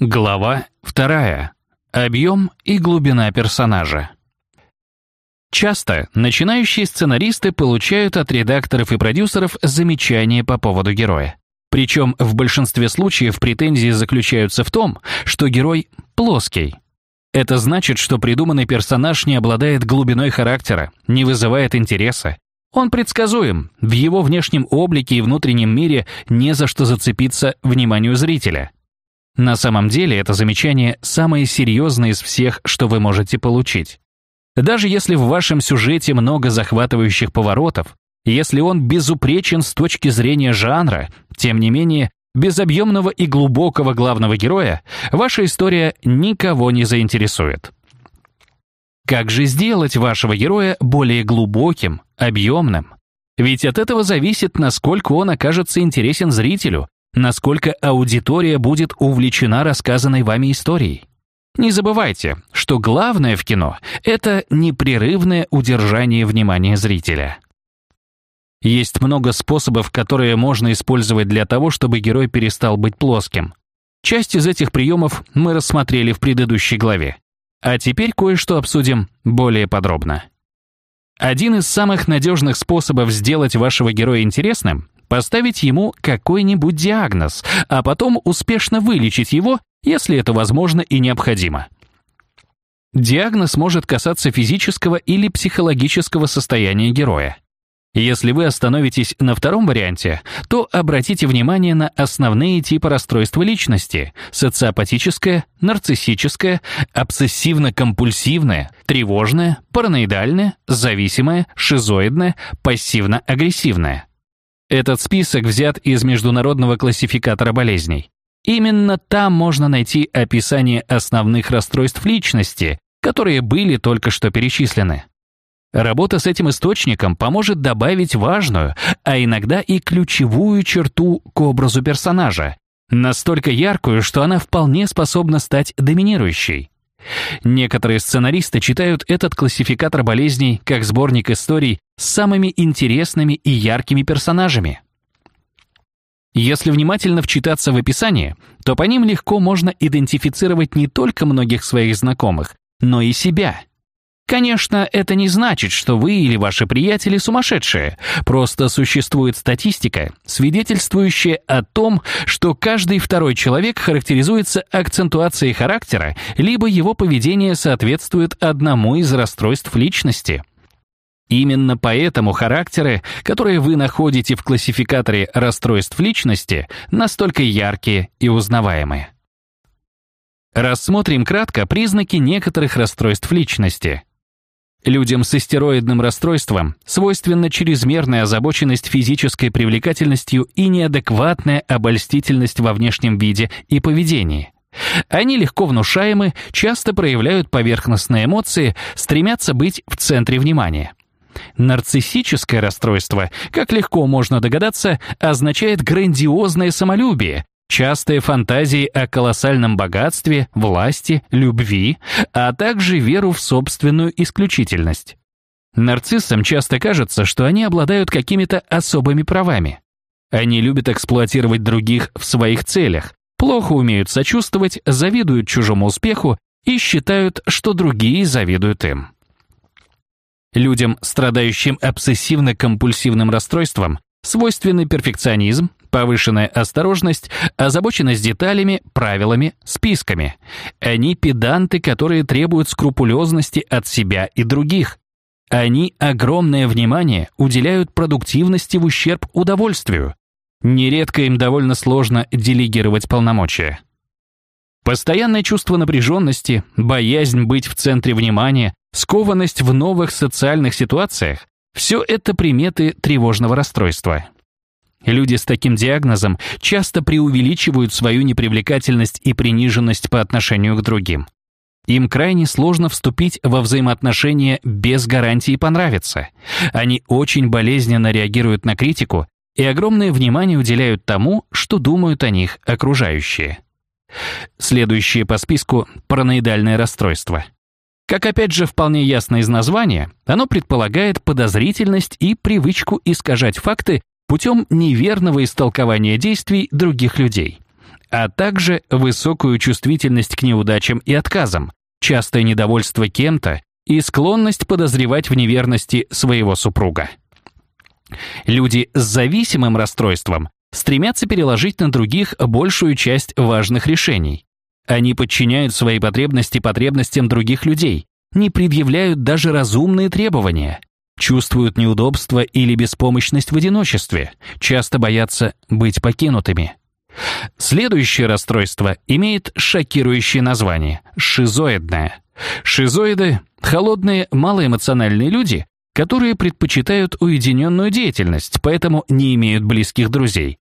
Глава вторая. Объем и глубина персонажа. Часто начинающие сценаристы получают от редакторов и продюсеров замечания по поводу героя. Причем в большинстве случаев претензии заключаются в том, что герой плоский. Это значит, что придуманный персонаж не обладает глубиной характера, не вызывает интереса. Он предсказуем, в его внешнем облике и внутреннем мире не за что зацепиться вниманию зрителя. На самом деле это замечание самое серьезное из всех, что вы можете получить. Даже если в вашем сюжете много захватывающих поворотов, если он безупречен с точки зрения жанра, тем не менее, без объемного и глубокого главного героя ваша история никого не заинтересует. Как же сделать вашего героя более глубоким, объемным? Ведь от этого зависит, насколько он окажется интересен зрителю, насколько аудитория будет увлечена рассказанной вами историей. Не забывайте, что главное в кино — это непрерывное удержание внимания зрителя. Есть много способов, которые можно использовать для того, чтобы герой перестал быть плоским. Часть из этих приемов мы рассмотрели в предыдущей главе. А теперь кое-что обсудим более подробно. Один из самых надежных способов сделать вашего героя интересным поставить ему какой-нибудь диагноз, а потом успешно вылечить его, если это возможно и необходимо. Диагноз может касаться физического или психологического состояния героя. Если вы остановитесь на втором варианте, то обратите внимание на основные типы расстройства личности – социопатическое, нарциссическое, обсессивно-компульсивное, тревожное, параноидальное, зависимое, шизоидное, пассивно-агрессивное – этот список взят из международного классификатора болезней. Именно там можно найти описание основных расстройств личности, которые были только что перечислены. Работа с этим источником поможет добавить важную, а иногда и ключевую черту к образу персонажа, настолько яркую, что она вполне способна стать доминирующей. Некоторые сценаристы читают этот классификатор болезней как сборник историй с самыми интересными и яркими персонажами. Если внимательно вчитаться в описание, то по ним легко можно идентифицировать не только многих своих знакомых, но и себя – Конечно, это не значит, что вы или ваши приятели сумасшедшие. Просто существует статистика, свидетельствующая о том, что каждый второй человек характеризуется акцентуацией характера, либо его поведение соответствует одному из расстройств личности. Именно поэтому характеры, которые вы находите в классификаторе расстройств личности, настолько яркие и узнаваемые. Рассмотрим кратко признаки некоторых расстройств личности – Людям с истероидным расстройством свойственна чрезмерная озабоченность физической привлекательностью и неадекватная обольстительность во внешнем виде и поведении. Они легко внушаемы, часто проявляют поверхностные эмоции, стремятся быть в центре внимания. Нарциссическое расстройство, как легко можно догадаться, означает грандиозное самолюбие, частые фантазии о колоссальном богатстве, власти, любви, а также веру в собственную исключительность. Нарциссам часто кажется, что они обладают какими-то особыми правами. Они любят эксплуатировать других в своих целях, плохо умеют сочувствовать, завидуют чужому успеху и считают, что другие завидуют им. Людям, страдающим обсессивно-компульсивным расстройством, свойственны перфекционизм, повышенная осторожность, озабоченность деталями, правилами, списками. Они педанты, которые требуют скрупулезности от себя и других. Они огромное внимание уделяют продуктивности в ущерб удовольствию. Нередко им довольно сложно делегировать полномочия. Постоянное чувство напряженности, боязнь быть в центре внимания, скованность в новых социальных ситуациях – все это приметы тревожного расстройства. Люди с таким диагнозом часто преувеличивают свою непривлекательность и приниженность по отношению к другим. Им крайне сложно вступить во взаимоотношения без гарантии понравиться. Они очень болезненно реагируют на критику и огромное внимание уделяют тому, что думают о них окружающие. Следующее по списку – параноидальное расстройство. Как опять же вполне ясно из названия, оно предполагает подозрительность и привычку искажать факты путем неверного истолкования действий других людей. а также высокую чувствительность к неудачам и отказам, частое недовольство кем-то и склонность подозревать в неверности своего супруга. Люди с зависимым расстройством стремятся переложить на других большую часть важных решений. Они подчиняют свои потребности потребностям других людей, не предъявляют даже разумные требования, чувствуют неудобство или беспомощность в одиночестве, часто боятся быть покинутыми. Следующее расстройство имеет шокирующее название – шизоидное. Шизоиды – холодные, малоэмоциональные люди, которые предпочитают уединенную деятельность, поэтому не имеют близких друзей.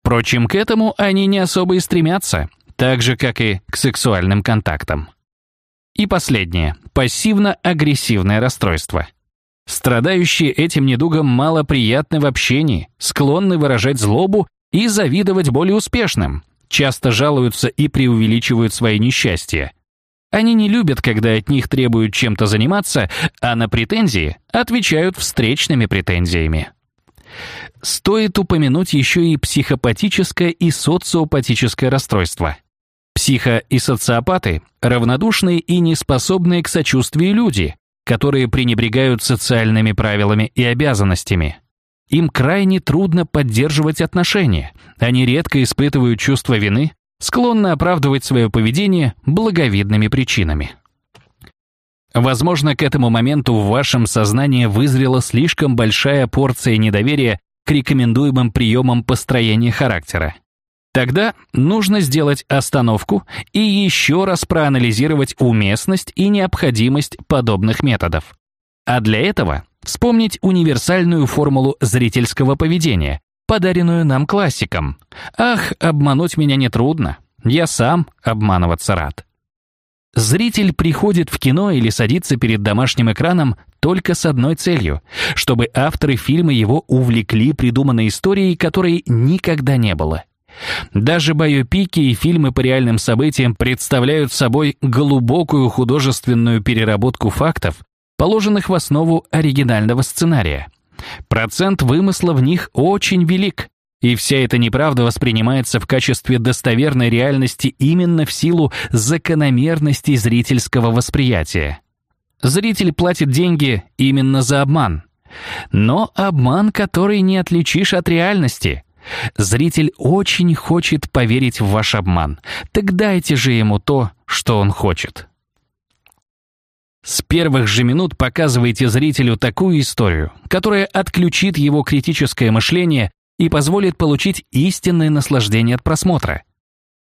Впрочем, к этому они не особо и стремятся, так же, как и к сексуальным контактам. И последнее – пассивно-агрессивное расстройство. Страдающие этим недугом малоприятны в общении, склонны выражать злобу и завидовать более успешным, часто жалуются и преувеличивают свои несчастья. Они не любят, когда от них требуют чем-то заниматься, а на претензии отвечают встречными претензиями. Стоит упомянуть еще и психопатическое и социопатическое расстройство. Психо- и социопаты – равнодушные и неспособные к сочувствию люди, которые пренебрегают социальными правилами и обязанностями. Им крайне трудно поддерживать отношения, они редко испытывают чувство вины, склонны оправдывать свое поведение благовидными причинами. Возможно, к этому моменту в вашем сознании вызрела слишком большая порция недоверия к рекомендуемым приемам построения характера. Тогда нужно сделать остановку и еще раз проанализировать уместность и необходимость подобных методов. А для этого вспомнить универсальную формулу зрительского поведения, подаренную нам классиком. Ах, обмануть меня нетрудно, я сам обманываться рад. Зритель приходит в кино или садится перед домашним экраном только с одной целью, чтобы авторы фильма его увлекли придуманной историей, которой никогда не было. Даже байопики и фильмы по реальным событиям представляют собой глубокую художественную переработку фактов, положенных в основу оригинального сценария. Процент вымысла в них очень велик, и вся эта неправда воспринимается в качестве достоверной реальности именно в силу закономерности зрительского восприятия. Зритель платит деньги именно за обман. Но обман, который не отличишь от реальности – Зритель очень хочет поверить в ваш обман. Так дайте же ему то, что он хочет. С первых же минут показывайте зрителю такую историю, которая отключит его критическое мышление и позволит получить истинное наслаждение от просмотра.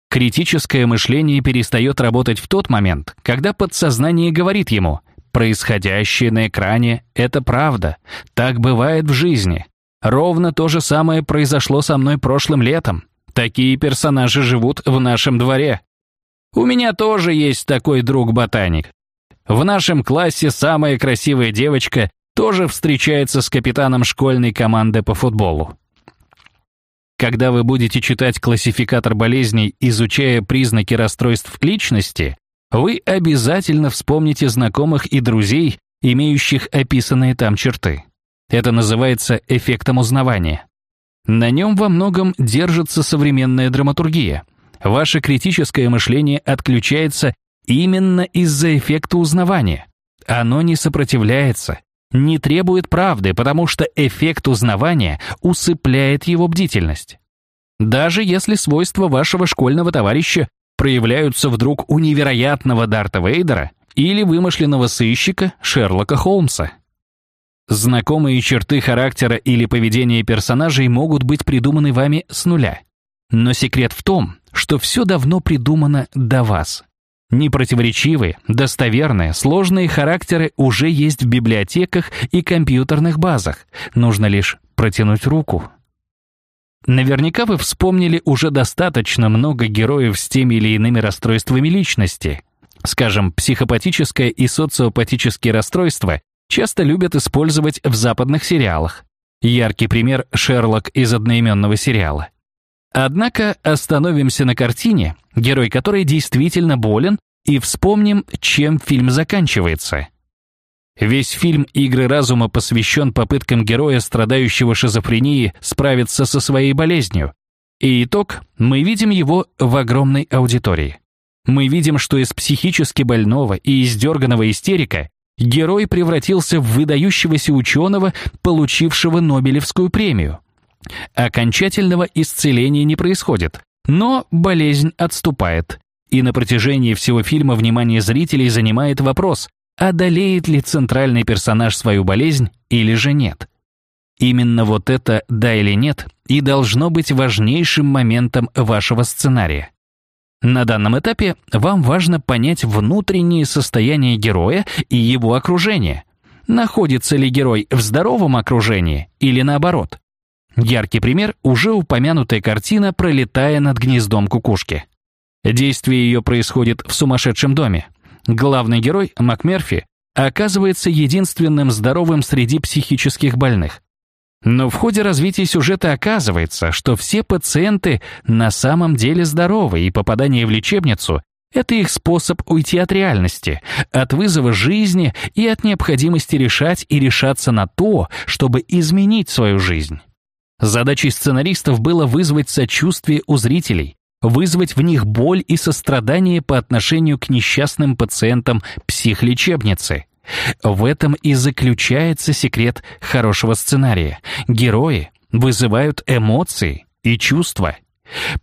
Критическое мышление перестает работать в тот момент, когда подсознание говорит ему «происходящее на экране – это правда, так бывает в жизни, Ровно то же самое произошло со мной прошлым летом. Такие персонажи живут в нашем дворе. У меня тоже есть такой друг-ботаник. В нашем классе самая красивая девочка тоже встречается с капитаном школьной команды по футболу. Когда вы будете читать классификатор болезней, изучая признаки расстройств личности, вы обязательно вспомните знакомых и друзей, имеющих описанные там черты. Это называется эффектом узнавания. На нем во многом держится современная драматургия. Ваше критическое мышление отключается именно из-за эффекта узнавания. Оно не сопротивляется, не требует правды, потому что эффект узнавания усыпляет его бдительность. Даже если свойства вашего школьного товарища проявляются вдруг у невероятного Дарта Вейдера или вымышленного сыщика Шерлока Холмса. Знакомые черты характера или поведения персонажей могут быть придуманы вами с нуля. Но секрет в том, что все давно придумано до вас. Непротиворечивые, достоверные, сложные характеры уже есть в библиотеках и компьютерных базах. Нужно лишь протянуть руку. Наверняка вы вспомнили уже достаточно много героев с теми или иными расстройствами личности. Скажем, психопатическое и социопатические расстройства часто любят использовать в западных сериалах. Яркий пример — Шерлок из одноименного сериала. Однако остановимся на картине, герой которой действительно болен, и вспомним, чем фильм заканчивается. Весь фильм «Игры разума» посвящен попыткам героя, страдающего шизофренией, справиться со своей болезнью. И итог, мы видим его в огромной аудитории. Мы видим, что из психически больного и издерганного истерика герой превратился в выдающегося ученого, получившего Нобелевскую премию. Окончательного исцеления не происходит, но болезнь отступает. И на протяжении всего фильма внимание зрителей занимает вопрос, одолеет ли центральный персонаж свою болезнь или же нет. Именно вот это «да» или «нет» и должно быть важнейшим моментом вашего сценария. На данном этапе вам важно понять внутреннее состояние героя и его окружения. Находится ли герой в здоровом окружении или наоборот? Яркий пример – уже упомянутая картина «Пролетая над гнездом кукушки». Действие ее происходит в сумасшедшем доме. Главный герой, МакМерфи, оказывается единственным здоровым среди психических больных. Но в ходе развития сюжета оказывается, что все пациенты на самом деле здоровы, и попадание в лечебницу – это их способ уйти от реальности, от вызова жизни и от необходимости решать и решаться на то, чтобы изменить свою жизнь. Задачей сценаристов было вызвать сочувствие у зрителей, вызвать в них боль и сострадание по отношению к несчастным пациентам психлечебницы. В этом и заключается секрет хорошего сценария. Герои вызывают эмоции и чувства.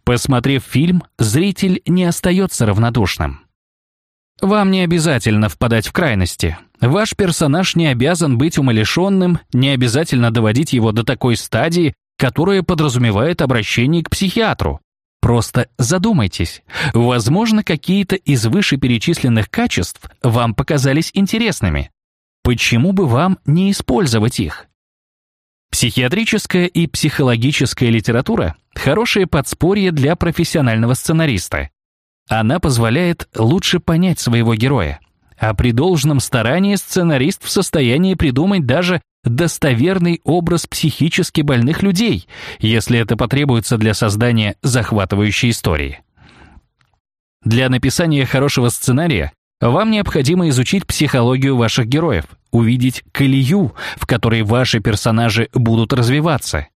Посмотрев фильм, зритель не остается равнодушным. Вам не обязательно впадать в крайности. Ваш персонаж не обязан быть умалишенным, не обязательно доводить его до такой стадии, которая подразумевает обращение к психиатру. Просто задумайтесь. Возможно, какие-то из вышеперечисленных качеств вам показались интересными. Почему бы вам не использовать их? Психиатрическая и психологическая литература – хорошее подспорье для профессионального сценариста. Она позволяет лучше понять своего героя, а при должном старании сценарист в состоянии придумать даже достоверный образ психически больных людей, если это потребуется для создания захватывающей истории. Для написания хорошего сценария вам необходимо изучить психологию ваших героев, увидеть колею, в которой ваши персонажи будут развиваться.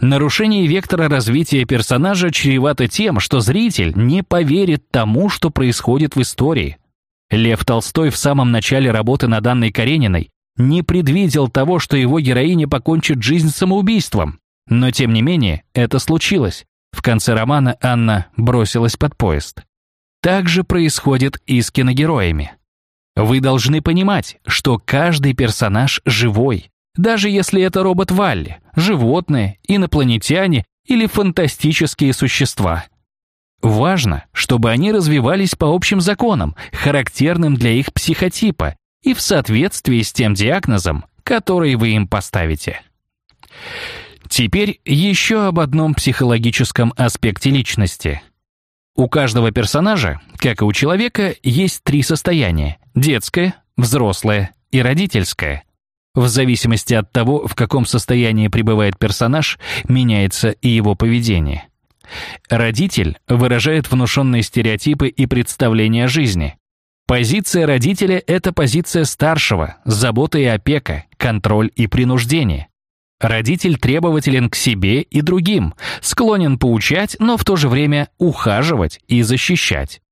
Нарушение вектора развития персонажа чревато тем, что зритель не поверит тому, что происходит в истории. Лев Толстой в самом начале работы над Анной Карениной не предвидел того, что его героиня покончит жизнь самоубийством. Но тем не менее, это случилось. В конце романа Анна бросилась под поезд. Так же происходит и с киногероями. Вы должны понимать, что каждый персонаж живой, даже если это робот Валли, животные, инопланетяне или фантастические существа. Важно, чтобы они развивались по общим законам, характерным для их психотипа, и в соответствии с тем диагнозом, который вы им поставите. Теперь еще об одном психологическом аспекте личности. У каждого персонажа, как и у человека, есть три состояния – детское, взрослое и родительское. В зависимости от того, в каком состоянии пребывает персонаж, меняется и его поведение. Родитель выражает внушенные стереотипы и представления о жизни. Позиция родителя – это позиция старшего, забота и опека, контроль и принуждение. Родитель требователен к себе и другим, склонен поучать, но в то же время ухаживать и защищать.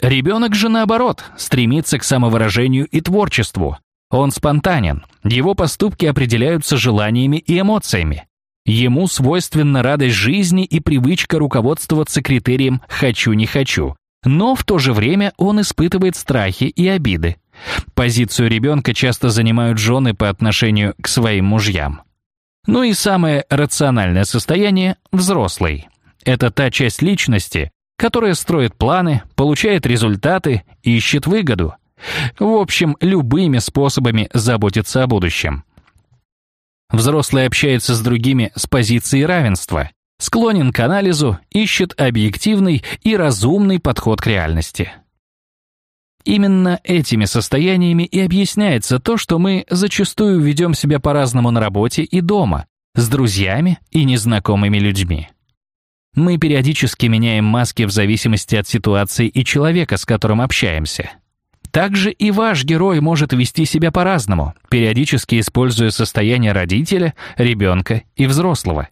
Ребенок же, наоборот, стремится к самовыражению и творчеству. Он спонтанен, его поступки определяются желаниями и эмоциями. Ему свойственна радость жизни и привычка руководствоваться критерием «хочу-не хочу», но в то же время он испытывает страхи и обиды. Позицию ребенка часто занимают жены по отношению к своим мужьям. Ну и самое рациональное состояние – взрослый. Это та часть личности, которая строит планы, получает результаты, ищет выгоду. В общем, любыми способами заботиться о будущем. Взрослый общается с другими с позиции равенства, склонен к анализу, ищет объективный и разумный подход к реальности. Именно этими состояниями и объясняется то, что мы зачастую ведем себя по-разному на работе и дома, с друзьями и незнакомыми людьми. Мы периодически меняем маски в зависимости от ситуации и человека, с которым общаемся. Также и ваш герой может вести себя по-разному, периодически используя состояние родителя, ребенка и взрослого.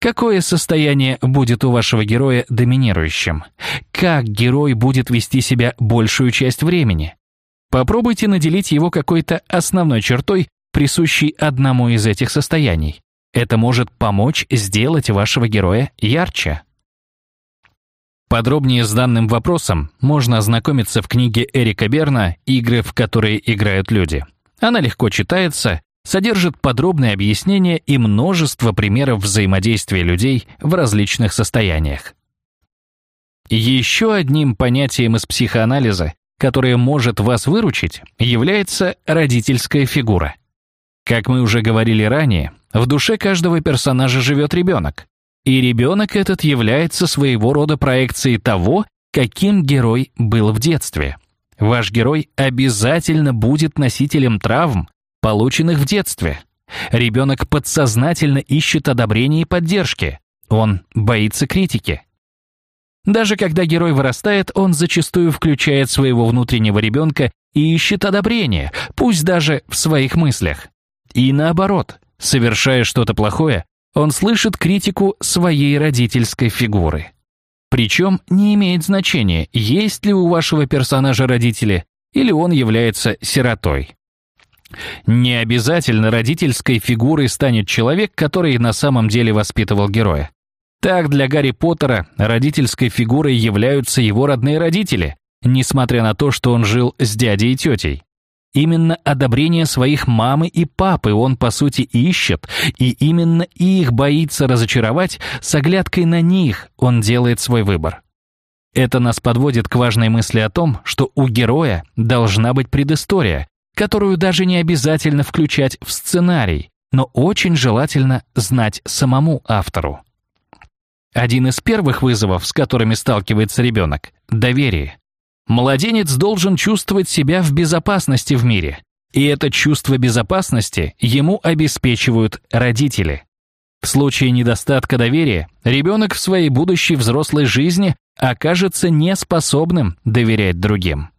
Какое состояние будет у вашего героя доминирующим? Как герой будет вести себя большую часть времени? Попробуйте наделить его какой-то основной чертой, присущей одному из этих состояний. Это может помочь сделать вашего героя ярче. Подробнее с данным вопросом можно ознакомиться в книге Эрика Берна «Игры, в которые играют люди». Она легко читается, содержит подробные объяснения и множество примеров взаимодействия людей в различных состояниях. Еще одним понятием из психоанализа, которое может вас выручить, является родительская фигура. Как мы уже говорили ранее, в душе каждого персонажа живет ребенок. И ребенок этот является своего рода проекцией того, каким герой был в детстве. Ваш герой обязательно будет носителем травм, полученных в детстве. Ребенок подсознательно ищет одобрения и поддержки. Он боится критики. Даже когда герой вырастает, он зачастую включает своего внутреннего ребенка и ищет одобрения, пусть даже в своих мыслях. И наоборот, совершая что-то плохое, он слышит критику своей родительской фигуры. Причем не имеет значения, есть ли у вашего персонажа родители, или он является сиротой. Не обязательно родительской фигурой станет человек, который на самом деле воспитывал героя. Так, для Гарри Поттера родительской фигурой являются его родные родители, несмотря на то, что он жил с дядей и тетей. Именно одобрение своих мамы и папы он, по сути, ищет, и именно их боится разочаровать, с оглядкой на них он делает свой выбор. Это нас подводит к важной мысли о том, что у героя должна быть предыстория, которую даже не обязательно включать в сценарий, но очень желательно знать самому автору. Один из первых вызовов, с которыми сталкивается ребенок – доверие. Младенец должен чувствовать себя в безопасности в мире, и это чувство безопасности ему обеспечивают родители. В случае недостатка доверия ребенок в своей будущей взрослой жизни окажется неспособным доверять другим.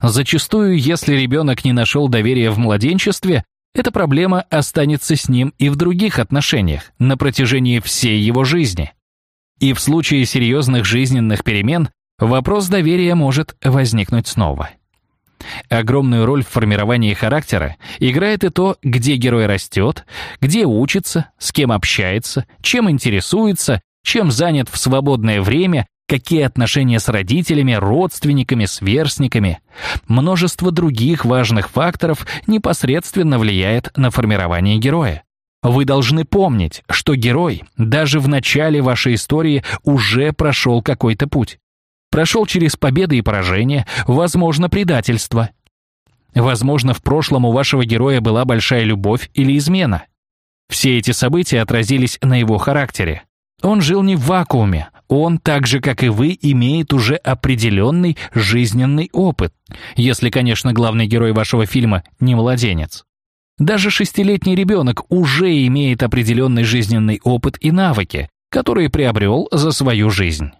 Зачастую, если ребенок не нашел доверия в младенчестве, эта проблема останется с ним и в других отношениях на протяжении всей его жизни. И в случае серьезных жизненных перемен вопрос доверия может возникнуть снова. Огромную роль в формировании характера играет и то, где герой растет, где учится, с кем общается, чем интересуется, чем занят в свободное время, какие отношения с родителями, родственниками, сверстниками. Множество других важных факторов непосредственно влияет на формирование героя. Вы должны помнить, что герой даже в начале вашей истории уже прошел какой-то путь. Прошел через победы и поражения, возможно, предательство. Возможно, в прошлом у вашего героя была большая любовь или измена. Все эти события отразились на его характере. Он жил не в вакууме, он, так же как и вы, имеет уже определенный жизненный опыт, если, конечно, главный герой вашего фильма не младенец. Даже шестилетний ребенок уже имеет определенный жизненный опыт и навыки, которые приобрел за свою жизнь.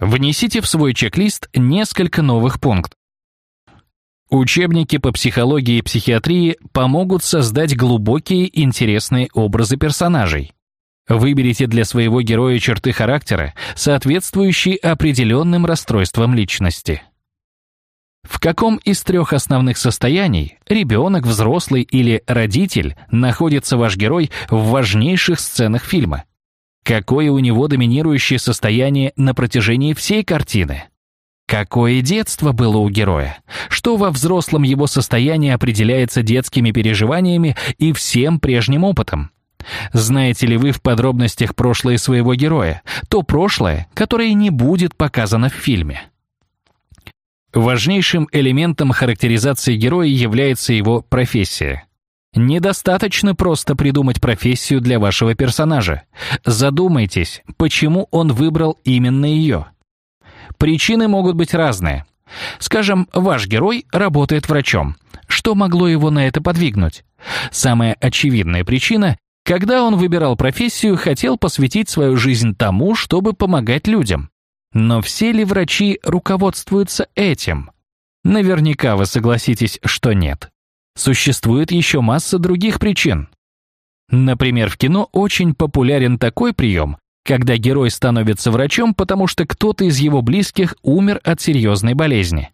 Внесите в свой чек-лист несколько новых пунктов. Учебники по психологии и психиатрии помогут создать глубокие интересные образы персонажей. Выберите для своего героя черты характера, соответствующие определенным расстройствам личности. В каком из трех основных состояний – ребенок, взрослый или родитель – находится ваш герой в важнейших сценах фильма? Какое у него доминирующее состояние на протяжении всей картины? Какое детство было у героя? Что во взрослом его состоянии определяется детскими переживаниями и всем прежним опытом? Знаете ли вы в подробностях прошлое своего героя? То прошлое, которое не будет показано в фильме. Важнейшим элементом характеризации героя является его профессия. Недостаточно просто придумать профессию для вашего персонажа. Задумайтесь, почему он выбрал именно ее. Причины могут быть разные. Скажем, ваш герой работает врачом. Что могло его на это подвигнуть? Самая очевидная причина – когда он выбирал профессию, хотел посвятить свою жизнь тому, чтобы помогать людям. Но все ли врачи руководствуются этим? Наверняка вы согласитесь, что нет. Существует еще масса других причин. Например, в кино очень популярен такой прием, когда герой становится врачом, потому что кто-то из его близких умер от серьезной болезни.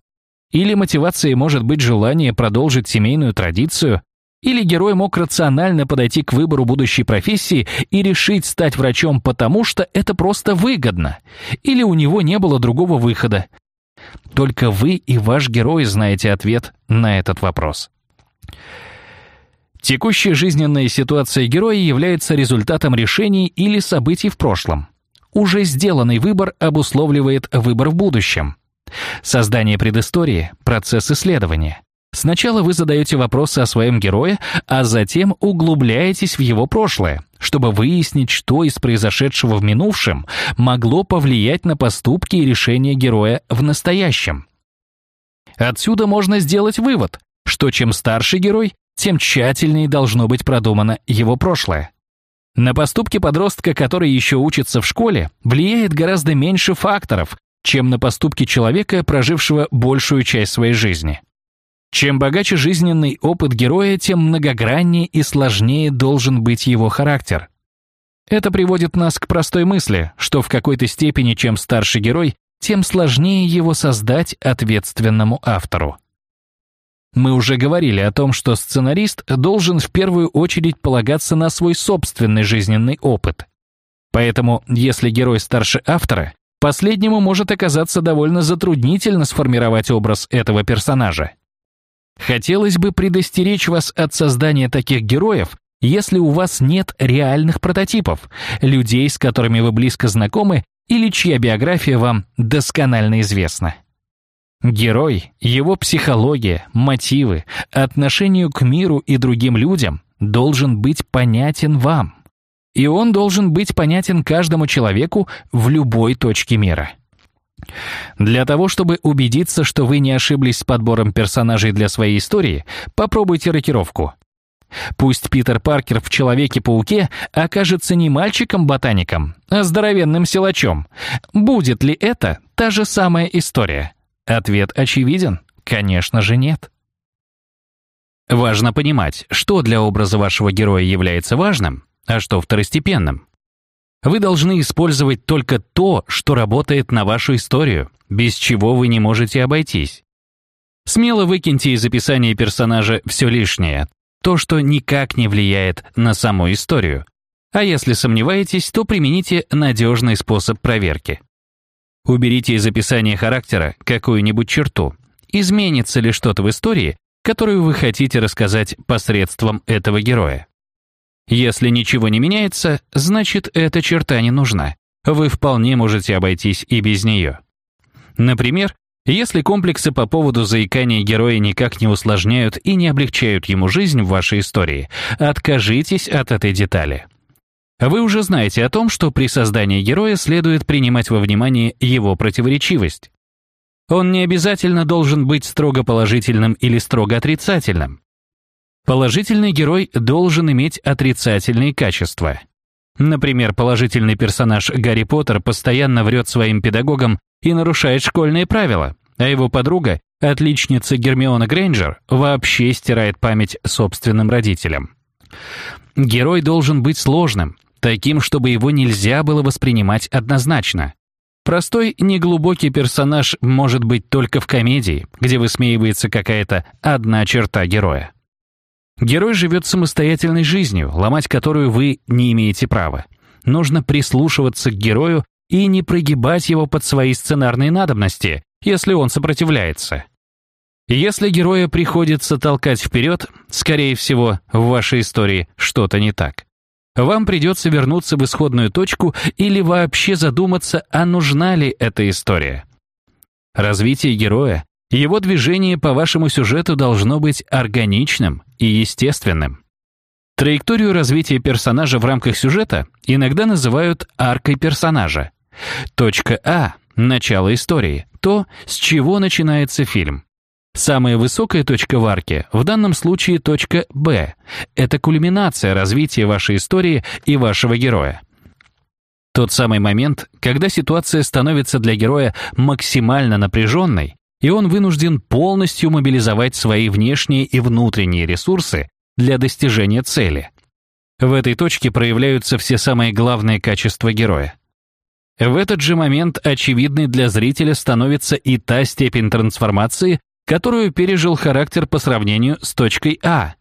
Или мотивацией может быть желание продолжить семейную традицию, или герой мог рационально подойти к выбору будущей профессии и решить стать врачом потому, что это просто выгодно, или у него не было другого выхода. Только вы и ваш герой знаете ответ на этот вопрос. Текущая жизненная ситуация героя является результатом решений или событий в прошлом. Уже сделанный выбор обусловливает выбор в будущем. Создание предыстории – процесс исследования. Сначала вы задаете вопросы о своем герое, а затем углубляетесь в его прошлое, чтобы выяснить, что из произошедшего в минувшем могло повлиять на поступки и решения героя в настоящем. Отсюда можно сделать вывод, что чем старше герой, тем тщательнее должно быть продумано его прошлое. На поступки подростка, который еще учится в школе, влияет гораздо меньше факторов, чем на поступки человека, прожившего большую часть своей жизни. Чем богаче жизненный опыт героя, тем многограннее и сложнее должен быть его характер. Это приводит нас к простой мысли, что в какой-то степени чем старше герой, тем сложнее его создать ответственному автору. Мы уже говорили о том, что сценарист должен в первую очередь полагаться на свой собственный жизненный опыт. Поэтому, если герой старше автора, последнему может оказаться довольно затруднительно сформировать образ этого персонажа. Хотелось бы предостеречь вас от создания таких героев, если у вас нет реальных прототипов, людей, с которыми вы близко знакомы или чья биография вам досконально известна. Герой, его психология, мотивы, отношению к миру и другим людям должен быть понятен вам. И он должен быть понятен каждому человеку в любой точке мира. Для того, чтобы убедиться, что вы не ошиблись с подбором персонажей для своей истории, попробуйте рокировку. Пусть Питер Паркер в Человеке-пауке окажется не мальчиком-ботаником, а здоровенным силачом. Будет ли это та же самая история? Ответ очевиден. Конечно же нет. Важно понимать, что для образа вашего героя является важным, а что второстепенным. Вы должны использовать только то, что работает на вашу историю, без чего вы не можете обойтись. Смело выкиньте из описания персонажа все лишнее, то, что никак не влияет на саму историю. А если сомневаетесь, то примените надежный способ проверки. Уберите из описания характера какую-нибудь черту. Изменится ли что-то в истории, которую вы хотите рассказать посредством этого героя? Если ничего не меняется, значит, эта черта не нужна. Вы вполне можете обойтись и без нее. Например, если комплексы по поводу заикания героя никак не усложняют и не облегчают ему жизнь в вашей истории, откажитесь от этой детали. Вы уже знаете о том, что при создании героя следует принимать во внимание его противоречивость. Он не обязательно должен быть строго положительным или строго отрицательным. Положительный герой должен иметь отрицательные качества. Например, положительный персонаж Гарри Поттер постоянно врет своим педагогам и нарушает школьные правила, а его подруга, отличница Гермиона Грейнджер, вообще стирает память собственным родителям. Герой должен быть сложным, таким, чтобы его нельзя было воспринимать однозначно. Простой, неглубокий персонаж может быть только в комедии, где высмеивается какая-то одна черта героя. Герой живет самостоятельной жизнью, ломать которую вы не имеете права. Нужно прислушиваться к герою и не прогибать его под свои сценарные надобности, если он сопротивляется. Если героя приходится толкать вперед, скорее всего, в вашей истории что-то не так. Вам придется вернуться в исходную точку или вообще задуматься, а нужна ли эта история. Развитие героя, его движение по вашему сюжету должно быть органичным и естественным. Траекторию развития персонажа в рамках сюжета иногда называют аркой персонажа. Точка А — начало истории, то, с чего начинается фильм. Самая высокая точка в арке, в данном случае точка Б, это кульминация развития вашей истории и вашего героя. Тот самый момент, когда ситуация становится для героя максимально напряженной, и он вынужден полностью мобилизовать свои внешние и внутренние ресурсы для достижения цели. В этой точке проявляются все самые главные качества героя. В этот же момент очевидной для зрителя становится и та степень трансформации, которую пережил характер по сравнению с точкой А.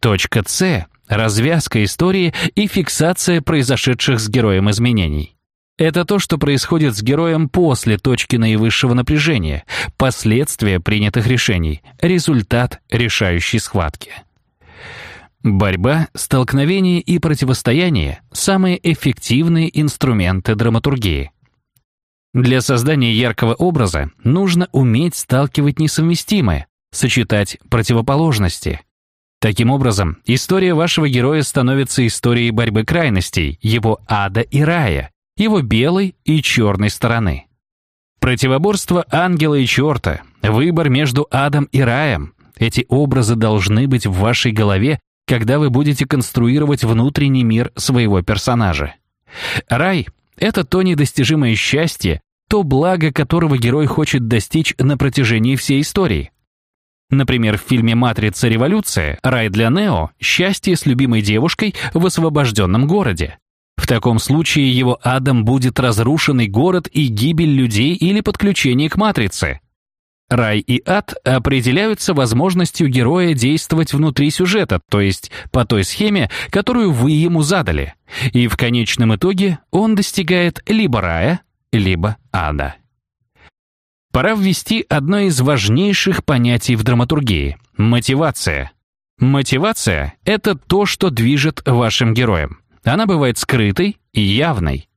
Точка С — развязка истории и фиксация произошедших с героем изменений. Это то, что происходит с героем после точки наивысшего напряжения, последствия принятых решений, результат решающей схватки. Борьба, столкновение и противостояние – самые эффективные инструменты драматургии. Для создания яркого образа нужно уметь сталкивать несовместимое, сочетать противоположности. Таким образом, история вашего героя становится историей борьбы крайностей, его ада и рая, его белой и черной стороны. Противоборство ангела и черта, выбор между адом и раем – эти образы должны быть в вашей голове, когда вы будете конструировать внутренний мир своего персонажа. Рай – это то недостижимое счастье, то благо, которого герой хочет достичь на протяжении всей истории. Например, в фильме «Матрица. Революция» рай для Нео – счастье с любимой девушкой в освобожденном городе. В таком случае его адом будет разрушенный город и гибель людей или подключение к матрице. Рай и ад определяются возможностью героя действовать внутри сюжета, то есть по той схеме, которую вы ему задали. И в конечном итоге он достигает либо рая, либо ада. Пора ввести одно из важнейших понятий в драматургии – мотивация. Мотивация – это то, что движет вашим героем. Она бывает скрытой и явной.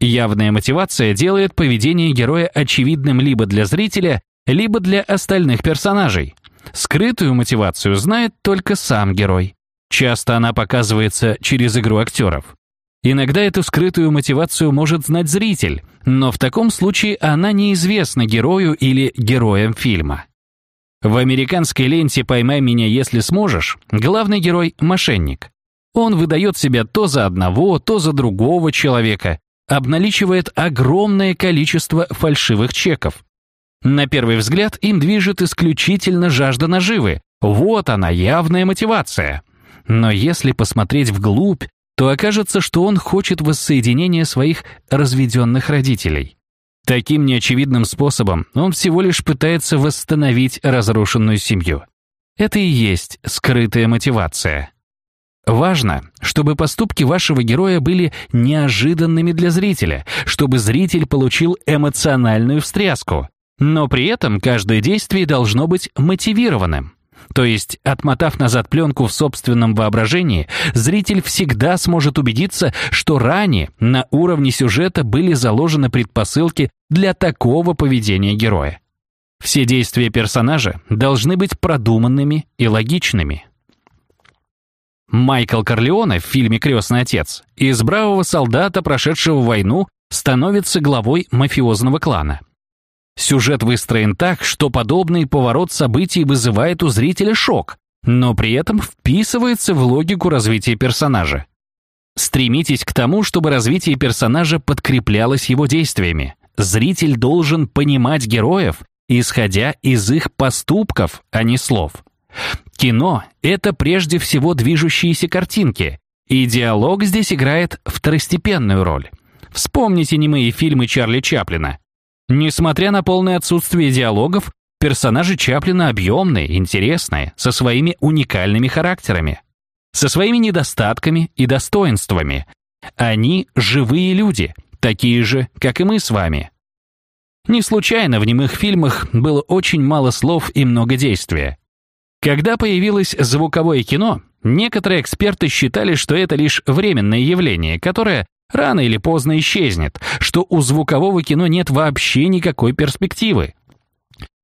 Явная мотивация делает поведение героя очевидным либо для зрителя, либо для остальных персонажей. Скрытую мотивацию знает только сам герой. Часто она показывается через игру актеров. Иногда эту скрытую мотивацию может знать зритель, но в таком случае она неизвестна герою или героям фильма. В американской ленте «Поймай меня, если сможешь» главный герой – мошенник. Он выдает себя то за одного, то за другого человека, обналичивает огромное количество фальшивых чеков. На первый взгляд им движет исключительно жажда наживы. Вот она, явная мотивация. Но если посмотреть вглубь, то окажется, что он хочет воссоединения своих разведенных родителей. Таким неочевидным способом он всего лишь пытается восстановить разрушенную семью. Это и есть скрытая мотивация. Важно, чтобы поступки вашего героя были неожиданными для зрителя, чтобы зритель получил эмоциональную встряску. Но при этом каждое действие должно быть мотивированным. То есть, отмотав назад пленку в собственном воображении, зритель всегда сможет убедиться, что ранее на уровне сюжета были заложены предпосылки для такого поведения героя. Все действия персонажа должны быть продуманными и логичными. Майкл Корлеоне в фильме «Крестный отец» из бравого солдата, прошедшего войну, становится главой мафиозного клана. Сюжет выстроен так, что подобный поворот событий вызывает у зрителя шок, но при этом вписывается в логику развития персонажа. Стремитесь к тому, чтобы развитие персонажа подкреплялось его действиями. Зритель должен понимать героев, исходя из их поступков, а не слов. Кино — это прежде всего движущиеся картинки, и диалог здесь играет второстепенную роль. Вспомните немые фильмы Чарли Чаплина. Несмотря на полное отсутствие диалогов, персонажи Чаплина объемные, интересные, со своими уникальными характерами, со своими недостатками и достоинствами. Они живые люди, такие же, как и мы с вами. Не случайно в немых фильмах было очень мало слов и много действия. Когда появилось звуковое кино, некоторые эксперты считали, что это лишь временное явление, которое рано или поздно исчезнет, что у звукового кино нет вообще никакой перспективы.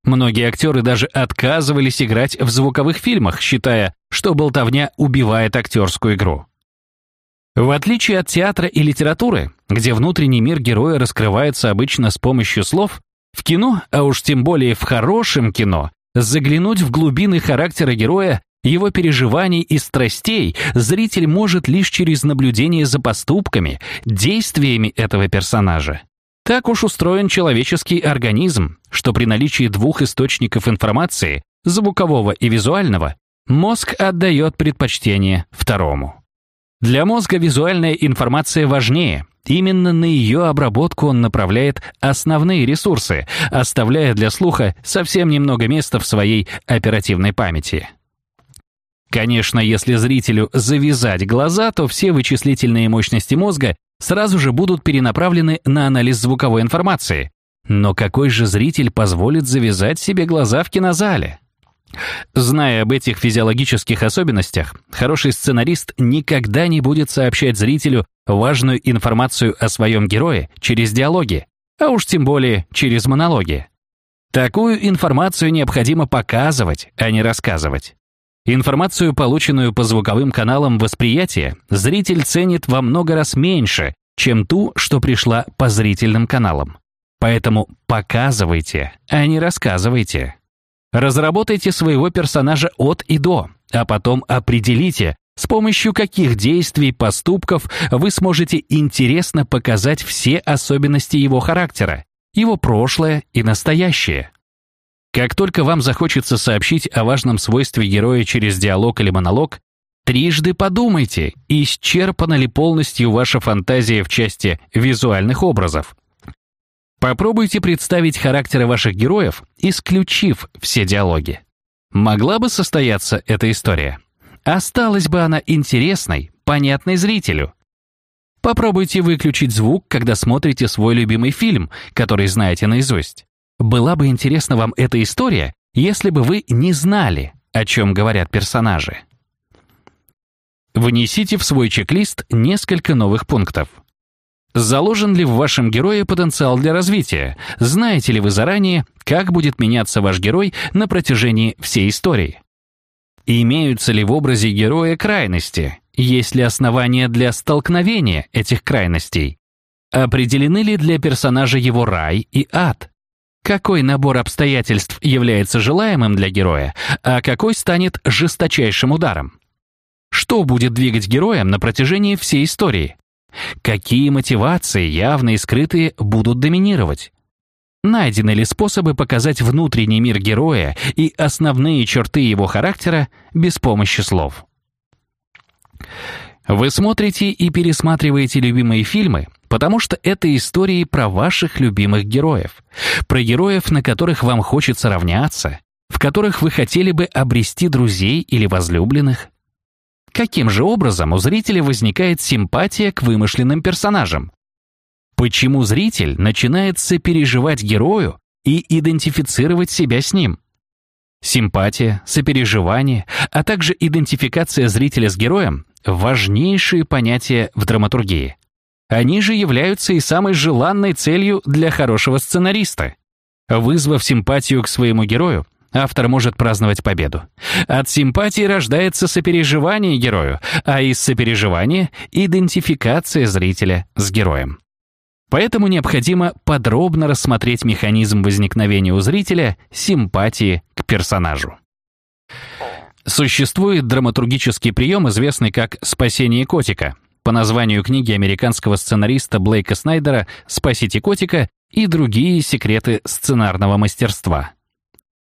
Многие актеры даже отказывались играть в звуковых фильмах, считая, что болтовня убивает актерскую игру. В отличие от театра и литературы, где внутренний мир героя раскрывается обычно с помощью слов, в кино, а уж тем более в хорошем кино, Заглянуть в глубины характера героя, его переживаний и страстей зритель может лишь через наблюдение за поступками, действиями этого персонажа. Так уж устроен человеческий организм, что при наличии двух источников информации, звукового и визуального, мозг отдает предпочтение второму. Для мозга визуальная информация важнее. Именно на ее обработку он направляет основные ресурсы, оставляя для слуха совсем немного места в своей оперативной памяти. Конечно, если зрителю завязать глаза, то все вычислительные мощности мозга сразу же будут перенаправлены на анализ звуковой информации. Но какой же зритель позволит завязать себе глаза в кинозале? Зная об этих физиологических особенностях, хороший сценарист никогда не будет сообщать зрителю важную информацию о своем герое через диалоги, а уж тем более через монологи. Такую информацию необходимо показывать, а не рассказывать. Информацию, полученную по звуковым каналам восприятия, зритель ценит во много раз меньше, чем ту, что пришла по зрительным каналам. Поэтому показывайте, а не рассказывайте. Разработайте своего персонажа от и до, а потом определите, с помощью каких действий, поступков вы сможете интересно показать все особенности его характера, его прошлое и настоящее. Как только вам захочется сообщить о важном свойстве героя через диалог или монолог, трижды подумайте, исчерпана ли полностью ваша фантазия в части визуальных образов. Попробуйте представить характеры ваших героев, исключив все диалоги. Могла бы состояться эта история? Осталась бы она интересной, понятной зрителю? Попробуйте выключить звук, когда смотрите свой любимый фильм, который знаете наизусть. Была бы интересна вам эта история, если бы вы не знали, о чем говорят персонажи. Внесите в свой чек-лист несколько новых пунктов. Заложен ли в вашем герое потенциал для развития? Знаете ли вы заранее, как будет меняться ваш герой на протяжении всей истории? Имеются ли в образе героя крайности? Есть ли основания для столкновения этих крайностей? Определены ли для персонажа его рай и ад? Какой набор обстоятельств является желаемым для героя, а какой станет жесточайшим ударом? Что будет двигать героем на протяжении всей истории? Какие мотивации, явные и скрытые, будут доминировать? Найдены ли способы показать внутренний мир героя и основные черты его характера без помощи слов? Вы смотрите и пересматриваете любимые фильмы, потому что это истории про ваших любимых героев, про героев, на которых вам хочется равняться, в которых вы хотели бы обрести друзей или возлюбленных. Каким же образом у зрителя возникает симпатия к вымышленным персонажам? Почему зритель начинает сопереживать герою и идентифицировать себя с ним? Симпатия, сопереживание, а также идентификация зрителя с героем важнейшие понятия в драматургии. Они же являются и самой желанной целью для хорошего сценариста. Вызвав симпатию к своему герою, автор может праздновать победу. От симпатии рождается сопереживание герою, а из сопереживания — идентификация зрителя с героем. Поэтому необходимо подробно рассмотреть механизм возникновения у зрителя симпатии к персонажу. Существует драматургический прием, известный как «спасение котика», по названию книги американского сценариста Блейка Снайдера «Спасите котика» и другие секреты сценарного мастерства.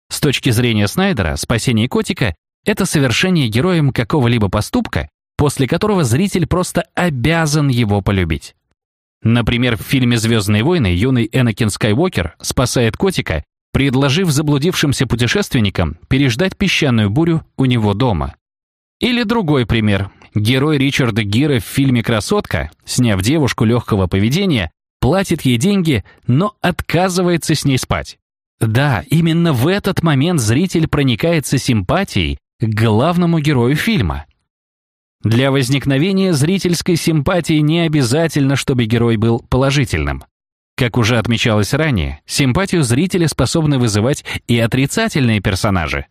С точки зрения Снайдера, спасение котика — это совершение героем какого-либо поступка, после которого зритель просто обязан его полюбить. Например, в фильме «Звездные войны» юный Энакин Скайуокер спасает котика, предложив заблудившимся путешественникам переждать песчаную бурю у него дома. Или другой пример. Герой Ричарда Гира в фильме «Красотка», сняв девушку легкого поведения, платит ей деньги, но отказывается с ней спать. Да, именно в этот момент зритель проникается симпатией к главному герою фильма. Для возникновения зрительской симпатии не обязательно, чтобы герой был положительным. Как уже отмечалось ранее, симпатию зрителя способны вызывать и отрицательные персонажи.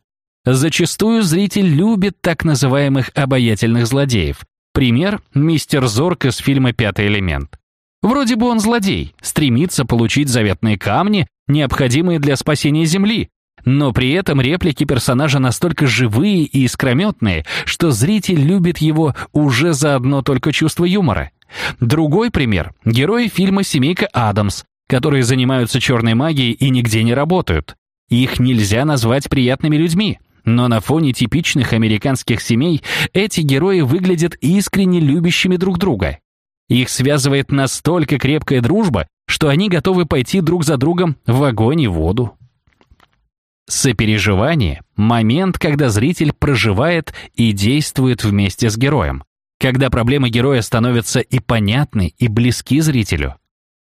Зачастую зритель любит так называемых обаятельных злодеев. Пример – мистер Зорк из фильма «Пятый элемент». Вроде бы он злодей, стремится получить заветные камни, необходимые для спасения Земли, но при этом реплики персонажа настолько живые и искрометные, что зритель любит его уже за одно только чувство юмора – Другой пример – герои фильма «Семейка Адамс», которые занимаются черной магией и нигде не работают. Их нельзя назвать приятными людьми. Но на фоне типичных американских семей эти герои выглядят искренне любящими друг друга. Их связывает настолько крепкая дружба, что они готовы пойти друг за другом в огонь и воду. Сопереживание — момент, когда зритель проживает и действует вместе с героем, когда проблемы героя становятся и понятны, и близки зрителю.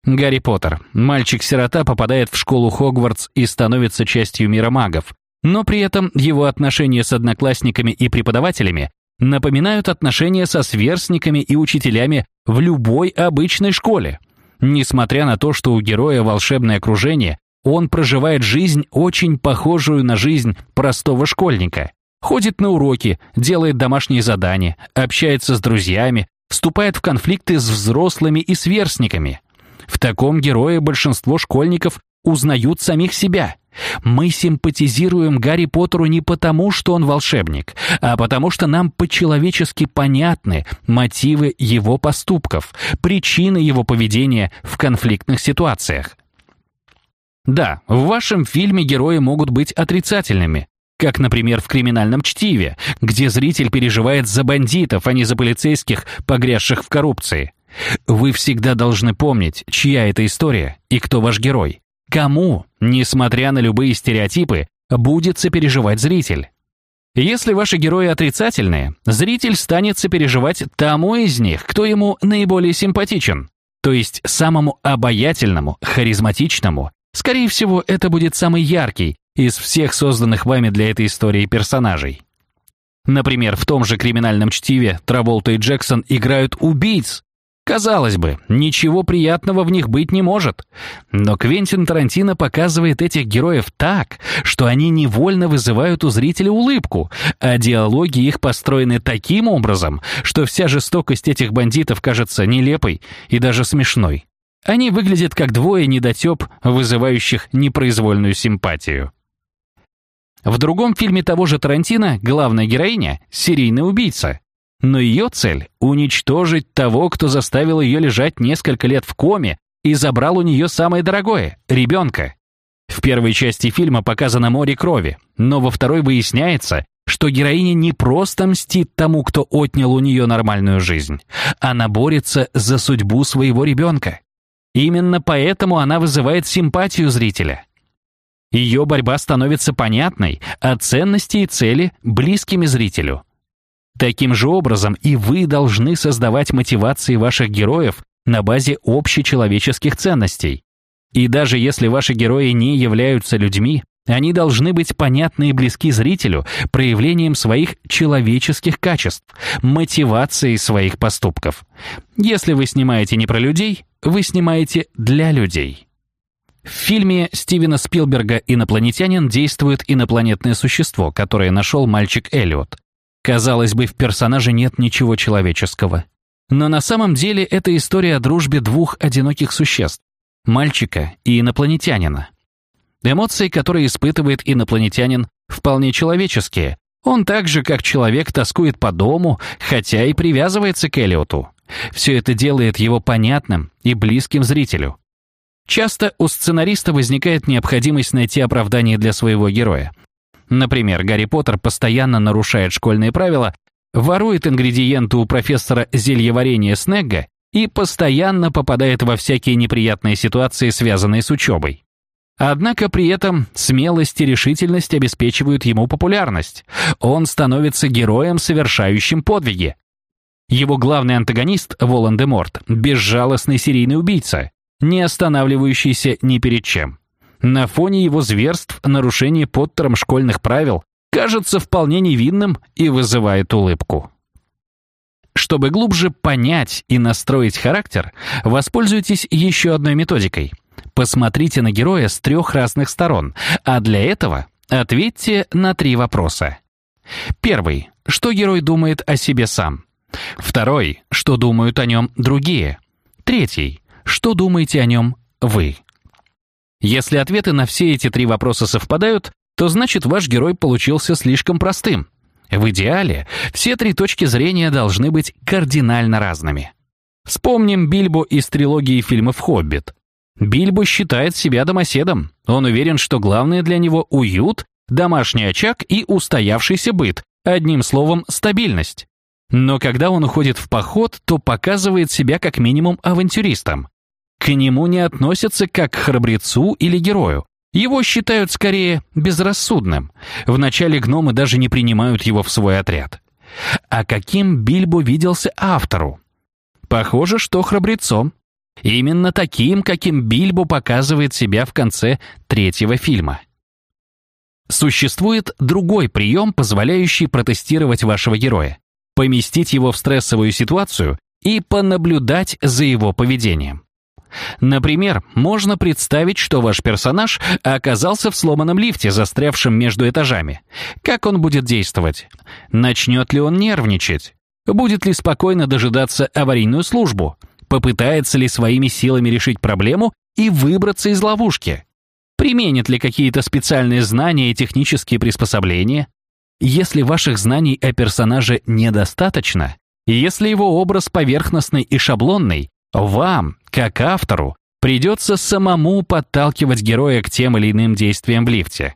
Гарри Поттер. Мальчик-сирота попадает в школу Хогвартс и становится частью мира магов, но при этом его отношения с одноклассниками и преподавателями напоминают отношения со сверстниками и учителями в любой обычной школе. Несмотря на то, что у героя волшебное окружение, он проживает жизнь, очень похожую на жизнь простого школьника. Ходит на уроки, делает домашние задания, общается с друзьями, вступает в конфликты с взрослыми и сверстниками. В таком герое большинство школьников узнают самих себя. Мы симпатизируем Гарри Поттеру не потому, что он волшебник, а потому что нам по-человечески понятны мотивы его поступков, причины его поведения в конфликтных ситуациях. Да, в вашем фильме герои могут быть отрицательными, как, например, в «Криминальном чтиве», где зритель переживает за бандитов, а не за полицейских, погрязших в коррупции. Вы всегда должны помнить, чья это история и кто ваш герой. Кому, несмотря на любые стереотипы, будет сопереживать зритель. Если ваши герои отрицательные, зритель станет сопереживать тому из них, кто ему наиболее симпатичен, то есть самому обаятельному, харизматичному. Скорее всего, это будет самый яркий из всех созданных вами для этой истории персонажей. Например, в том же криминальном чтиве Траволта и Джексон играют убийц, Казалось бы, ничего приятного в них быть не может. Но Квентин Тарантино показывает этих героев так, что они невольно вызывают у зрителя улыбку, а диалоги их построены таким образом, что вся жестокость этих бандитов кажется нелепой и даже смешной. Они выглядят как двое недотеп, вызывающих непроизвольную симпатию. В другом фильме того же Тарантино главная героиня — серийный убийца. Но ее цель — уничтожить того, кто заставил ее лежать несколько лет в коме и забрал у нее самое дорогое — ребенка. В первой части фильма показано море крови, но во второй выясняется, что героиня не просто мстит тому, кто отнял у нее нормальную жизнь. Она борется за судьбу своего ребенка. Именно поэтому она вызывает симпатию зрителя. Ее борьба становится понятной, а ценности и цели — близкими зрителю. Таким же образом и вы должны создавать мотивации ваших героев на базе общечеловеческих ценностей. И даже если ваши герои не являются людьми, они должны быть понятны и близки зрителю проявлением своих человеческих качеств, мотивацией своих поступков. Если вы снимаете не про людей, вы снимаете для людей. В фильме Стивена Спилберга «Инопланетянин» действует инопланетное существо, которое нашел мальчик Эллиот. Казалось бы, в персонаже нет ничего человеческого. Но на самом деле это история о дружбе двух одиноких существ — мальчика и инопланетянина. Эмоции, которые испытывает инопланетянин, вполне человеческие. Он так же, как человек, тоскует по дому, хотя и привязывается к Элиоту. Все это делает его понятным и близким зрителю. Часто у сценариста возникает необходимость найти оправдание для своего героя. Например, Гарри Поттер постоянно нарушает школьные правила, ворует ингредиенты у профессора зельеварения Снегга и постоянно попадает во всякие неприятные ситуации, связанные с учебой. Однако при этом смелость и решительность обеспечивают ему популярность. Он становится героем, совершающим подвиги. Его главный антагонист, Волан-де-Морт, безжалостный серийный убийца, не останавливающийся ни перед чем на фоне его зверств нарушение Поттером школьных правил кажется вполне невинным и вызывает улыбку. Чтобы глубже понять и настроить характер, воспользуйтесь еще одной методикой. Посмотрите на героя с трех разных сторон, а для этого ответьте на три вопроса. Первый. Что герой думает о себе сам? Второй. Что думают о нем другие? Третий. Что думаете о нем вы? Если ответы на все эти три вопроса совпадают, то значит ваш герой получился слишком простым. В идеале все три точки зрения должны быть кардинально разными. Вспомним Бильбо из трилогии фильмов «Хоббит». Бильбо считает себя домоседом. Он уверен, что главное для него — уют, домашний очаг и устоявшийся быт, одним словом, стабильность. Но когда он уходит в поход, то показывает себя как минимум авантюристом. К нему не относятся как к храбрецу или герою. Его считают скорее безрассудным. Вначале гномы даже не принимают его в свой отряд. А каким Бильбо виделся автору? Похоже, что храбрецом. Именно таким, каким Бильбо показывает себя в конце третьего фильма. Существует другой прием, позволяющий протестировать вашего героя, поместить его в стрессовую ситуацию и понаблюдать за его поведением. Например, можно представить, что ваш персонаж оказался в сломанном лифте, застрявшем между этажами. Как он будет действовать? Начнет ли он нервничать? Будет ли спокойно дожидаться аварийную службу? Попытается ли своими силами решить проблему и выбраться из ловушки? Применит ли какие-то специальные знания и технические приспособления? Если ваших знаний о персонаже недостаточно, если его образ поверхностный и шаблонный, вам, как автору, придется самому подталкивать героя к тем или иным действиям в лифте.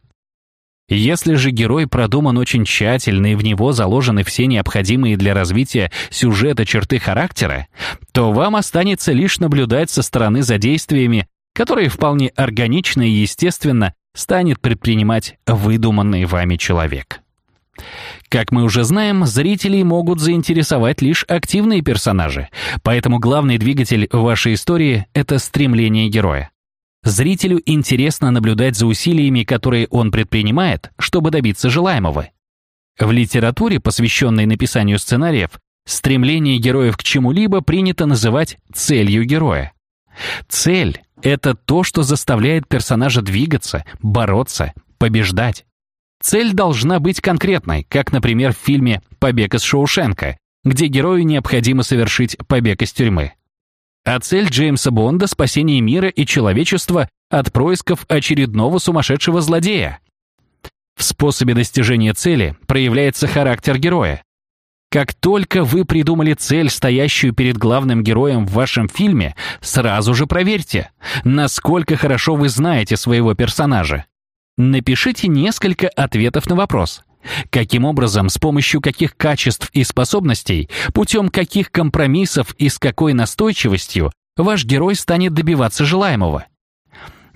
Если же герой продуман очень тщательно и в него заложены все необходимые для развития сюжета черты характера, то вам останется лишь наблюдать со стороны за действиями, которые вполне органично и естественно станет предпринимать выдуманный вами человек. Как мы уже знаем, зрителей могут заинтересовать лишь активные персонажи, поэтому главный двигатель вашей истории — это стремление героя. Зрителю интересно наблюдать за усилиями, которые он предпринимает, чтобы добиться желаемого. В литературе, посвященной написанию сценариев, стремление героев к чему-либо принято называть целью героя. Цель — это то, что заставляет персонажа двигаться, бороться, побеждать. Цель должна быть конкретной, как, например, в фильме «Побег из Шоушенка», где герою необходимо совершить побег из тюрьмы. А цель Джеймса Бонда — спасение мира и человечества от происков очередного сумасшедшего злодея. В способе достижения цели проявляется характер героя. Как только вы придумали цель, стоящую перед главным героем в вашем фильме, сразу же проверьте, насколько хорошо вы знаете своего персонажа. Напишите несколько ответов на вопрос. Каким образом, с помощью каких качеств и способностей, путем каких компромиссов и с какой настойчивостью ваш герой станет добиваться желаемого?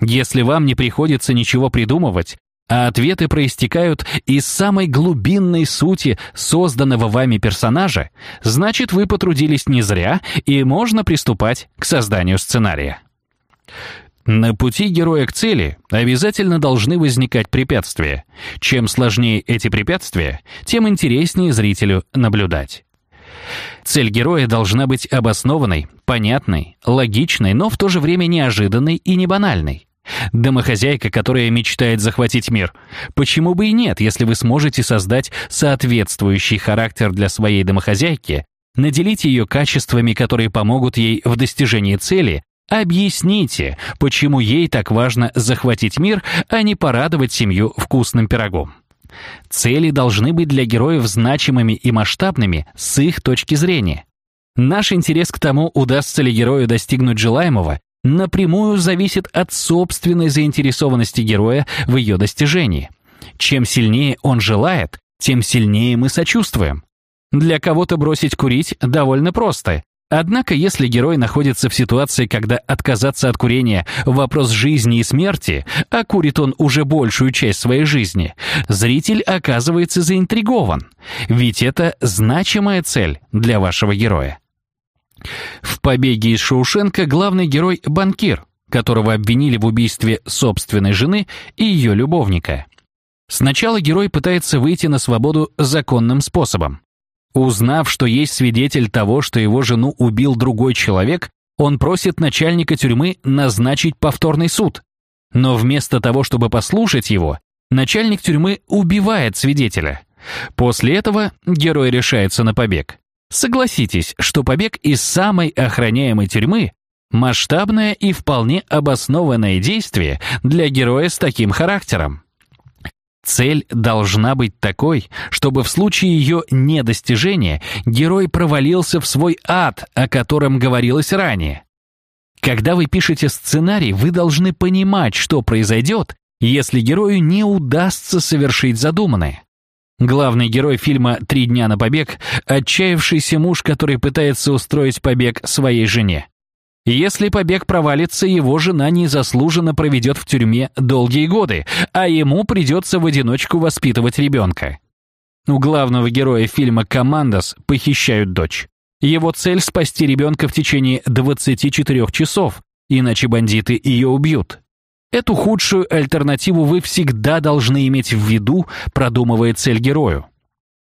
Если вам не приходится ничего придумывать, а ответы проистекают из самой глубинной сути созданного вами персонажа, значит вы потрудились не зря и можно приступать к созданию сценария. На пути героя к цели обязательно должны возникать препятствия. Чем сложнее эти препятствия, тем интереснее зрителю наблюдать. Цель героя должна быть обоснованной, понятной, логичной, но в то же время неожиданной и не банальной. Домохозяйка, которая мечтает захватить мир. Почему бы и нет, если вы сможете создать соответствующий характер для своей домохозяйки, наделить ее качествами, которые помогут ей в достижении цели, Объясните, почему ей так важно захватить мир, а не порадовать семью вкусным пирогом. Цели должны быть для героев значимыми и масштабными с их точки зрения. Наш интерес к тому, удастся ли герою достигнуть желаемого, напрямую зависит от собственной заинтересованности героя в ее достижении. Чем сильнее он желает, тем сильнее мы сочувствуем. Для кого-то бросить курить довольно просто, Однако, если герой находится в ситуации, когда отказаться от курения – вопрос жизни и смерти, а курит он уже большую часть своей жизни, зритель оказывается заинтригован, ведь это значимая цель для вашего героя. В «Побеге из Шоушенка» главный герой – банкир, которого обвинили в убийстве собственной жены и ее любовника. Сначала герой пытается выйти на свободу законным способом. Узнав, что есть свидетель того, что его жену убил другой человек, он просит начальника тюрьмы назначить повторный суд. Но вместо того, чтобы послушать его, начальник тюрьмы убивает свидетеля. После этого герой решается на побег. Согласитесь, что побег из самой охраняемой тюрьмы – масштабное и вполне обоснованное действие для героя с таким характером. Цель должна быть такой, чтобы в случае ее недостижения герой провалился в свой ад, о котором говорилось ранее. Когда вы пишете сценарий, вы должны понимать, что произойдет, если герою не удастся совершить задуманное. Главный герой фильма «Три дня на побег» — отчаявшийся муж, который пытается устроить побег своей жене. Если побег провалится, его жена незаслуженно проведет в тюрьме долгие годы, а ему придется в одиночку воспитывать ребенка. У главного героя фильма «Командос» похищают дочь. Его цель — спасти ребенка в течение 24 часов, иначе бандиты ее убьют. Эту худшую альтернативу вы всегда должны иметь в виду, продумывая цель герою.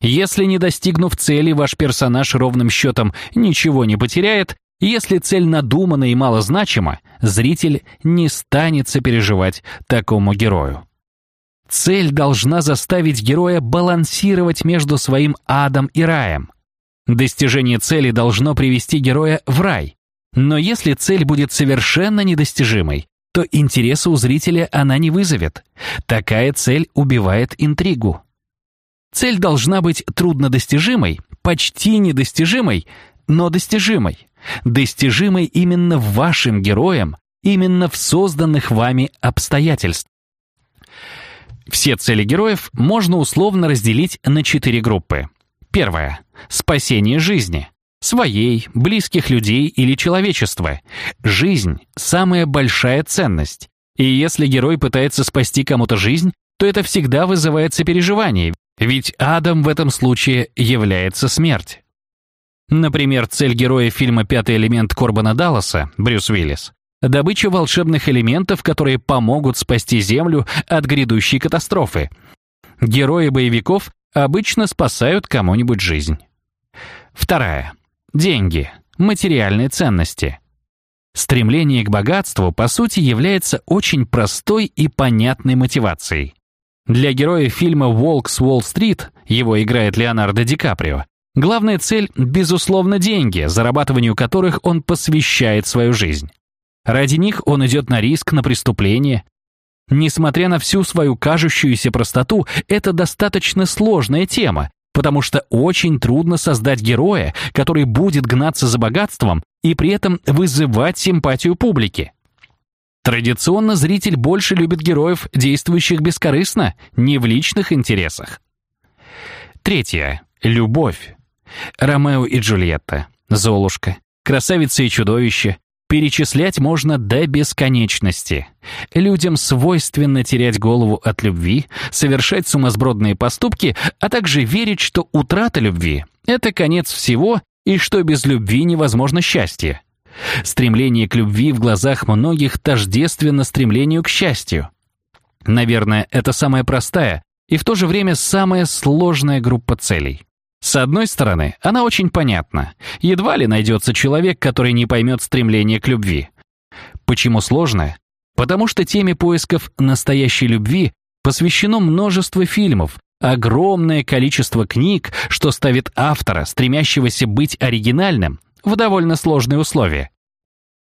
Если не достигнув цели, ваш персонаж ровным счетом ничего не потеряет, если цель надумана и малозначима, зритель не станет сопереживать такому герою. Цель должна заставить героя балансировать между своим адом и раем. Достижение цели должно привести героя в рай. Но если цель будет совершенно недостижимой, то интереса у зрителя она не вызовет. Такая цель убивает интригу. Цель должна быть труднодостижимой, почти недостижимой, но достижимой. Достижимой именно вашим героям, именно в созданных вами обстоятельствах. Все цели героев можно условно разделить на четыре группы. Первая – спасение жизни своей, близких людей или человечества. Жизнь – самая большая ценность. И если герой пытается спасти кому-то жизнь, то это всегда вызывает сопереживание, ведь адом в этом случае является смерть. Например, цель героя фильма «Пятый элемент» Корбана Далласа, Брюс Уиллис, добыча волшебных элементов, которые помогут спасти Землю от грядущей катастрофы. Герои боевиков обычно спасают кому-нибудь жизнь. Вторая. Деньги, материальные ценности. Стремление к богатству, по сути, является очень простой и понятной мотивацией. Для героя фильма «Волк с Уолл-стрит» его играет Леонардо Ди Каприо. Главная цель, безусловно, деньги, зарабатыванию которых он посвящает свою жизнь. Ради них он идет на риск, на преступление. Несмотря на всю свою кажущуюся простоту, это достаточно сложная тема, потому что очень трудно создать героя, который будет гнаться за богатством и при этом вызывать симпатию публики. Традиционно зритель больше любит героев, действующих бескорыстно, не в личных интересах. Третье. Любовь. Ромео и Джульетта, Золушка, Красавица и чудовище, Перечислять можно до бесконечности. Людям свойственно терять голову от любви, совершать сумасбродные поступки, а также верить, что утрата любви — это конец всего и что без любви невозможно счастье. Стремление к любви в глазах многих тождественно стремлению к счастью. Наверное, это самая простая и в то же время самая сложная группа целей. С одной стороны, она очень понятна. Едва ли найдется человек, который не поймет стремление к любви. Почему сложно? Потому что теме поисков настоящей любви посвящено множество фильмов, огромное количество книг, что ставит автора, стремящегося быть оригинальным, в довольно сложные условия.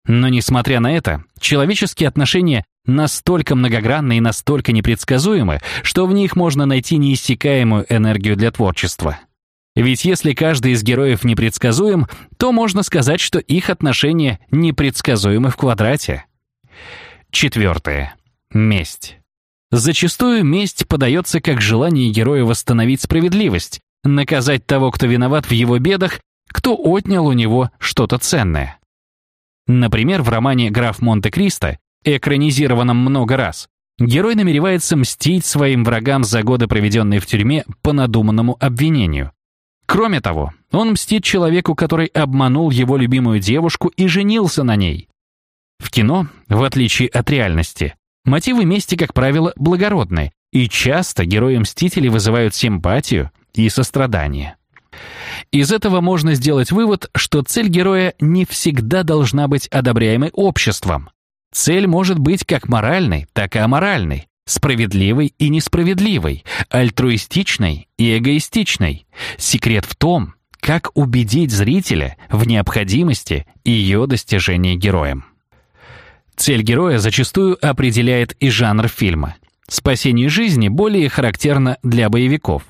Но несмотря на это, человеческие отношения настолько многогранны и настолько непредсказуемы, что в них можно найти неиссякаемую энергию для творчества. Ведь если каждый из героев непредсказуем, то можно сказать, что их отношения непредсказуемы в квадрате. Четвертое. Месть. Зачастую месть подается как желание героя восстановить справедливость, наказать того, кто виноват в его бедах, кто отнял у него что-то ценное. Например, в романе «Граф Монте-Кристо», экранизированном много раз, герой намеревается мстить своим врагам за годы, проведенные в тюрьме, по надуманному обвинению. Кроме того, он мстит человеку, который обманул его любимую девушку и женился на ней. В кино, в отличие от реальности, мотивы мести, как правило, благородны, и часто герои-мстители вызывают симпатию и сострадание. Из этого можно сделать вывод, что цель героя не всегда должна быть одобряемой обществом. Цель может быть как моральной, так и аморальной, Справедливой и несправедливой, альтруистичной и эгоистичной. Секрет в том, как убедить зрителя в необходимости ее достижения героем. Цель героя зачастую определяет и жанр фильма. Спасение жизни более характерно для боевиков.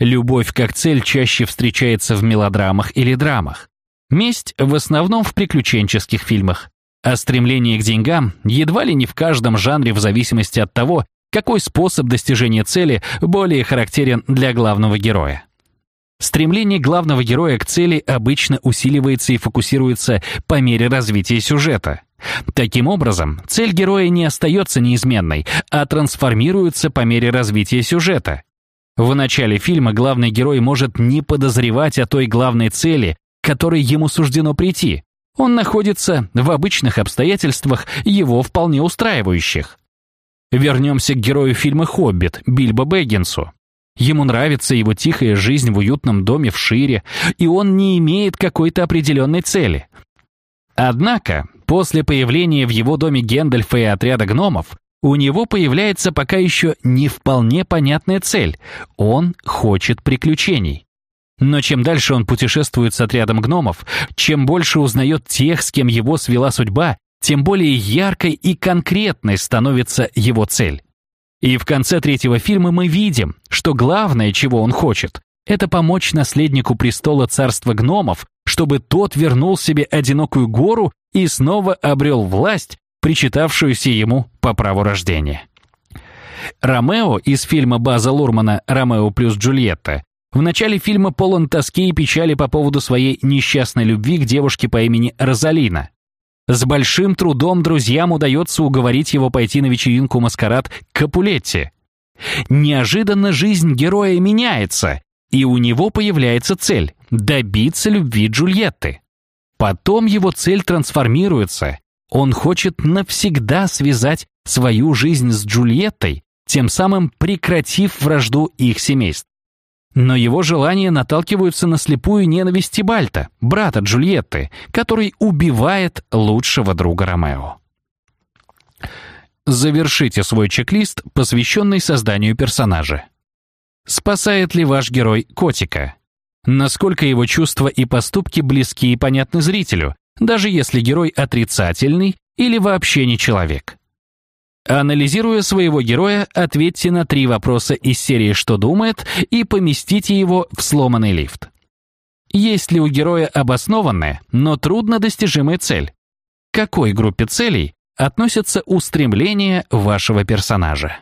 Любовь как цель чаще встречается в мелодрамах или драмах. Месть в основном в приключенческих фильмах. А стремление к деньгам едва ли не в каждом жанре в зависимости от того, какой способ достижения цели более характерен для главного героя. Стремление главного героя к цели обычно усиливается и фокусируется по мере развития сюжета. Таким образом, цель героя не остается неизменной, а трансформируется по мере развития сюжета. В начале фильма главный герой может не подозревать о той главной цели, к которой ему суждено прийти. Он находится в обычных обстоятельствах, его вполне устраивающих. Вернемся к герою фильма «Хоббит» Бильбо Бэггинсу. Ему нравится его тихая жизнь в уютном доме в Шире, и он не имеет какой-то определенной цели. Однако, после появления в его доме Гендальфа и отряда гномов, у него появляется пока еще не вполне понятная цель. Он хочет приключений. Но чем дальше он путешествует с отрядом гномов, чем больше узнает тех, с кем его свела судьба, тем более яркой и конкретной становится его цель. И в конце третьего фильма мы видим, что главное, чего он хочет, это помочь наследнику престола царства гномов, чтобы тот вернул себе одинокую гору и снова обрел власть, причитавшуюся ему по праву рождения. Ромео из фильма База Лурмана «Ромео плюс Джульетта» в начале фильма полон тоски и печали по поводу своей несчастной любви к девушке по имени Розалина. С большим трудом друзьям удается уговорить его пойти на вечеринку-маскарад к Капулетти. Неожиданно жизнь героя меняется, и у него появляется цель – добиться любви Джульетты. Потом его цель трансформируется. Он хочет навсегда связать свою жизнь с Джульеттой, тем самым прекратив вражду их семейств. Но его желания наталкиваются на слепую ненависть Тибальта, брата Джульетты, который убивает лучшего друга Ромео. Завершите свой чек-лист, посвященный созданию персонажа. Спасает ли ваш герой котика? Насколько его чувства и поступки близки и понятны зрителю, даже если герой отрицательный или вообще не человек? Анализируя своего героя, ответьте на три вопроса из серии «Что думает?» и поместите его в сломанный лифт. Есть ли у героя обоснованная, но трудно достижимая цель? К какой группе целей относятся устремления вашего персонажа?